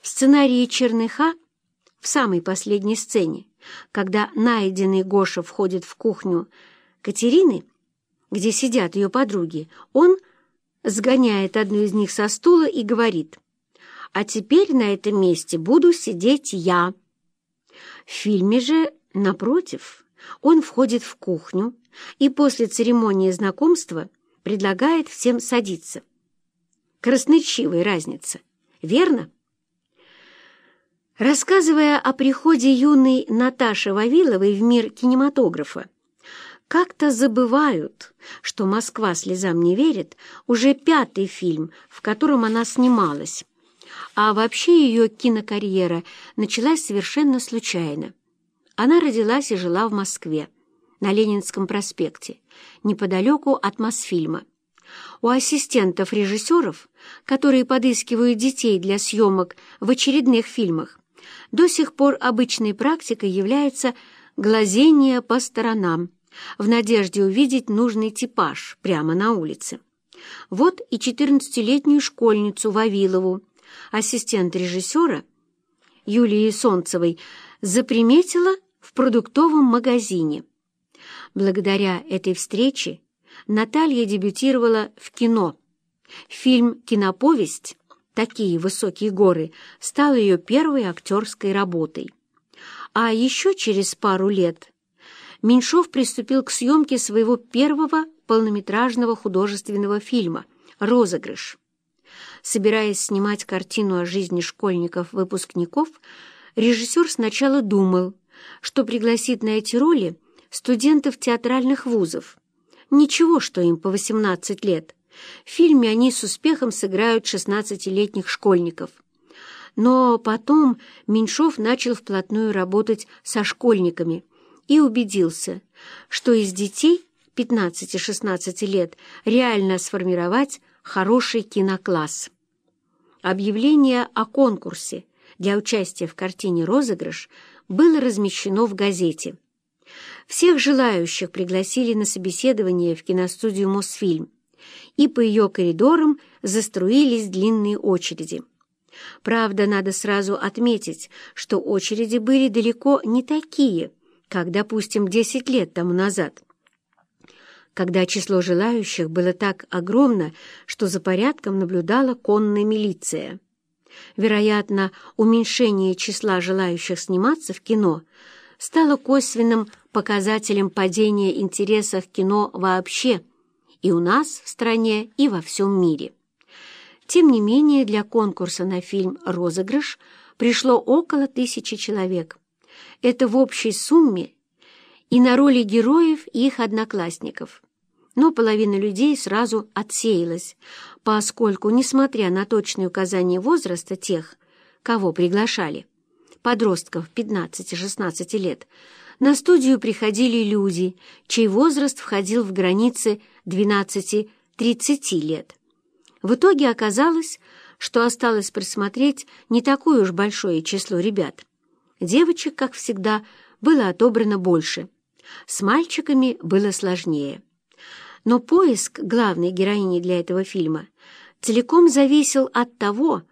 В сценарии Черныха в самой последней сцене, когда найденный Гоша входит в кухню Катерины, где сидят ее подруги, он сгоняет одну из них со стула и говорит «А теперь на этом месте буду сидеть я». В фильме же, напротив, он входит в кухню и после церемонии знакомства предлагает всем садиться. Красноречивая разница, верно? Рассказывая о приходе юной Наташи Вавиловой в мир кинематографа, как-то забывают, что «Москва слезам не верит» уже пятый фильм, в котором она снималась. А вообще ее кинокарьера началась совершенно случайно. Она родилась и жила в Москве, на Ленинском проспекте, неподалеку от Мосфильма. У ассистентов режиссеров, которые подыскивают детей для съемок в очередных фильмах, до сих пор обычной практикой является глазение по сторонам, в надежде увидеть нужный типаж прямо на улице. Вот и 14-летнюю школьницу Вавилову, ассистент режиссера Юлии Солнцевой, заприметила в продуктовом магазине. Благодаря этой встрече Наталья дебютировала в кино. Фильм «Киноповесть» «Такие высокие горы» стал ее первой актерской работой. А еще через пару лет Меньшов приступил к съемке своего первого полнометражного художественного фильма «Розыгрыш». Собираясь снимать картину о жизни школьников-выпускников, режиссер сначала думал, что пригласит на эти роли студентов театральных вузов. Ничего, что им по 18 лет. В фильме они с успехом сыграют 16-летних школьников. Но потом Меньшов начал вплотную работать со школьниками и убедился, что из детей 15-16 лет реально сформировать хороший кинокласс. Объявление о конкурсе для участия в картине «Розыгрыш» было размещено в газете. Всех желающих пригласили на собеседование в киностудию «Мосфильм», и по ее коридорам заструились длинные очереди. Правда, надо сразу отметить, что очереди были далеко не такие, как, допустим, 10 лет тому назад, когда число желающих было так огромно, что за порядком наблюдала конная милиция. Вероятно, уменьшение числа желающих сниматься в кино стало косвенным показателем падения интереса к кино вообще и у нас в стране, и во всем мире. Тем не менее, для конкурса на фильм «Розыгрыш» пришло около тысячи человек. Это в общей сумме и на роли героев и их одноклассников. Но половина людей сразу отсеялась, поскольку, несмотря на точные указания возраста тех, кого приглашали, подростков 15-16 лет, на студию приходили люди, чей возраст входил в границы 12-30 лет. В итоге оказалось, что осталось присмотреть не такое уж большое число ребят. Девочек, как всегда, было отобрано больше. С мальчиками было сложнее. Но поиск главной героини для этого фильма целиком зависел от того,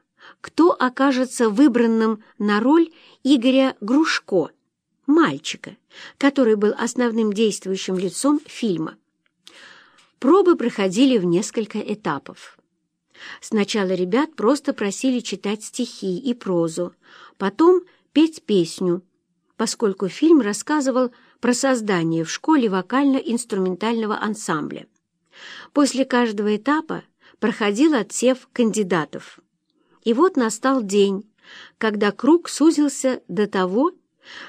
кто окажется выбранным на роль Игоря Грушко, мальчика, который был основным действующим лицом фильма. Пробы проходили в несколько этапов. Сначала ребят просто просили читать стихи и прозу, потом петь песню, поскольку фильм рассказывал про создание в школе вокально-инструментального ансамбля. После каждого этапа проходил отсев кандидатов. И вот настал день, когда круг сузился до того,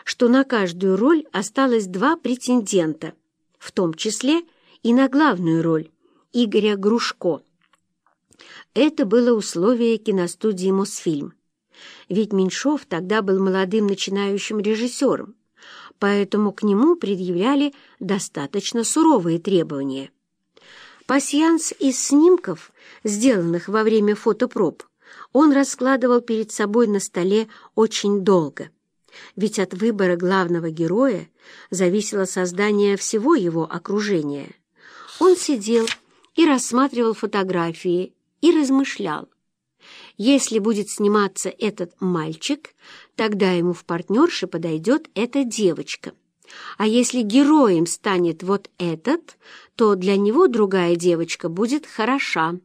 что на каждую роль осталось два претендента, в том числе и на главную роль Игоря Грушко. Это было условие киностудии «Мосфильм». Ведь Меньшов тогда был молодым начинающим режиссером, поэтому к нему предъявляли достаточно суровые требования. Пасьянс из снимков, сделанных во время фотопроб, он раскладывал перед собой на столе очень долго, ведь от выбора главного героя зависело создание всего его окружения. Он сидел и рассматривал фотографии и размышлял. Если будет сниматься этот мальчик, тогда ему в партнерше подойдет эта девочка. А если героем станет вот этот, то для него другая девочка будет хороша.